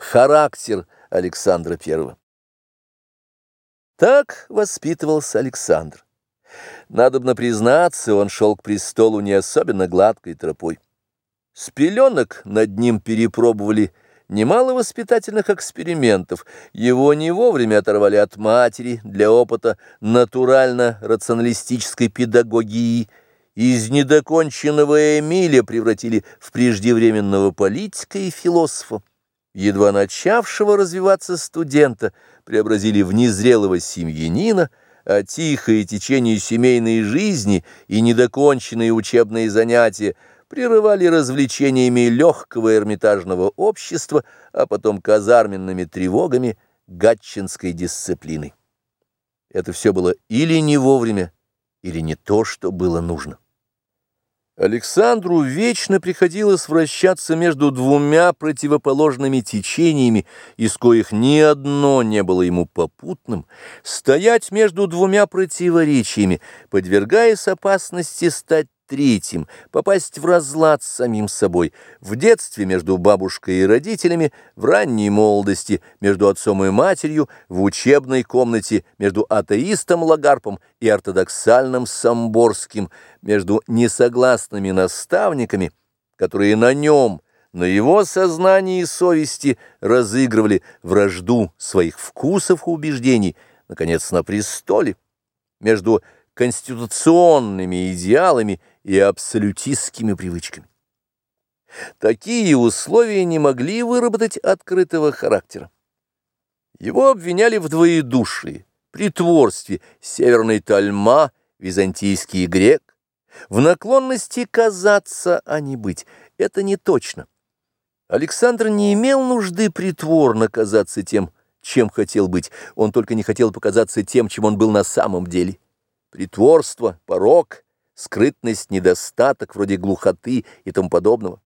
характер Александра I. Так воспитывался Александр. Надобно признаться, он шел к престолу не особенно гладкой тропой. С пеленок над ним перепробовали немало воспитательных экспериментов. Его не вовремя оторвали от матери для опыта натурально-рационалистической педагогии. Из недоконченного Эмиля превратили в преждевременного политика и философа. Едва начавшего развиваться студента преобразили в незрелого семьянина, а тихое течение семейной жизни и недоконченные учебные занятия прерывали развлечениями легкого эрмитажного общества, а потом казарменными тревогами гатчинской дисциплины. Это все было или не вовремя, или не то, что было нужно. Александру вечно приходилось вращаться между двумя противоположными течениями, из коих ни одно не было ему попутным, стоять между двумя противоречиями, подвергаясь опасности стать третьим, попасть в разлад с самим собой, в детстве между бабушкой и родителями, в ранней молодости между отцом и матерью, в учебной комнате между атеистом Лагарпом и ортодоксальным Самборским, между несогласными наставниками, которые на нем, на его сознании и совести разыгрывали вражду своих вкусов и убеждений, наконец, на престоле, между конституционными идеалами и абсолютистскими привычками. Такие условия не могли выработать открытого характера. Его обвиняли в двоедушии, притворстве, северной тальма, византийский грек, в наклонности казаться, а не быть. Это не точно. Александр не имел нужды притворно казаться тем, чем хотел быть, он только не хотел показаться тем, чем он был на самом деле. Притворство, порок — скрытность, недостаток, вроде глухоты и тому подобного.